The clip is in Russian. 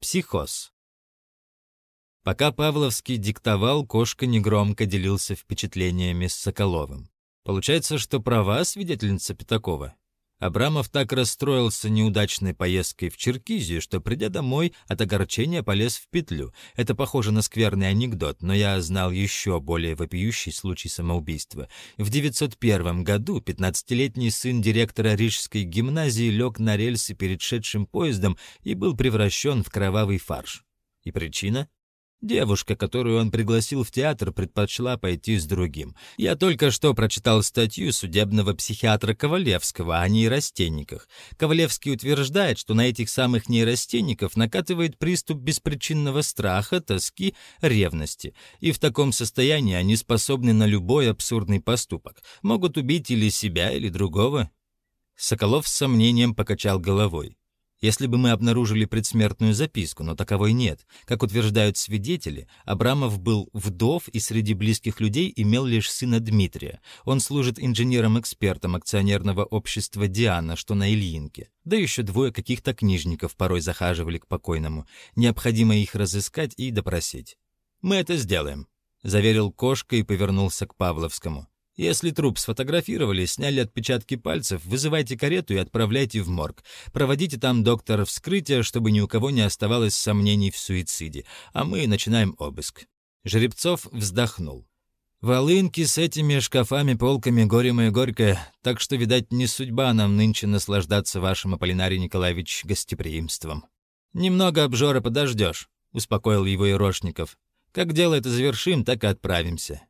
Психоз. Пока Павловский диктовал, кошка негромко делился впечатлениями с Соколовым. Получается, что права свидетельница Пятакова. Абрамов так расстроился неудачной поездкой в Черкизию, что, придя домой, от огорчения полез в петлю. Это похоже на скверный анекдот, но я знал еще более вопиющий случай самоубийства. В 901 году 15-летний сын директора Рижской гимназии лег на рельсы перед шедшим поездом и был превращен в кровавый фарш. И причина? Девушка, которую он пригласил в театр, предпочла пойти с другим. Я только что прочитал статью судебного психиатра Ковалевского о нейрастенниках. Ковалевский утверждает, что на этих самых нейрастенников накатывает приступ беспричинного страха, тоски, ревности. И в таком состоянии они способны на любой абсурдный поступок. Могут убить или себя, или другого. Соколов с сомнением покачал головой. Если бы мы обнаружили предсмертную записку, но таковой нет. Как утверждают свидетели, Абрамов был вдов и среди близких людей имел лишь сына Дмитрия. Он служит инженером-экспертом акционерного общества «Диана», что на Ильинке. Да еще двое каких-то книжников порой захаживали к покойному. Необходимо их разыскать и допросить. «Мы это сделаем», — заверил Кошка и повернулся к Павловскому. Если труп сфотографировали, сняли отпечатки пальцев, вызывайте карету и отправляйте в морг. Проводите там доктора вскрытия, чтобы ни у кого не оставалось сомнений в суициде. А мы начинаем обыск». Жеребцов вздохнул. «Волынки с этими шкафами-полками горе мое горькое, так что, видать, не судьба нам нынче наслаждаться вашим, Аполлинарий Николаевич, гостеприимством». «Немного обжора подождешь», — успокоил его Ирошников. «Как дело это завершим, так и отправимся.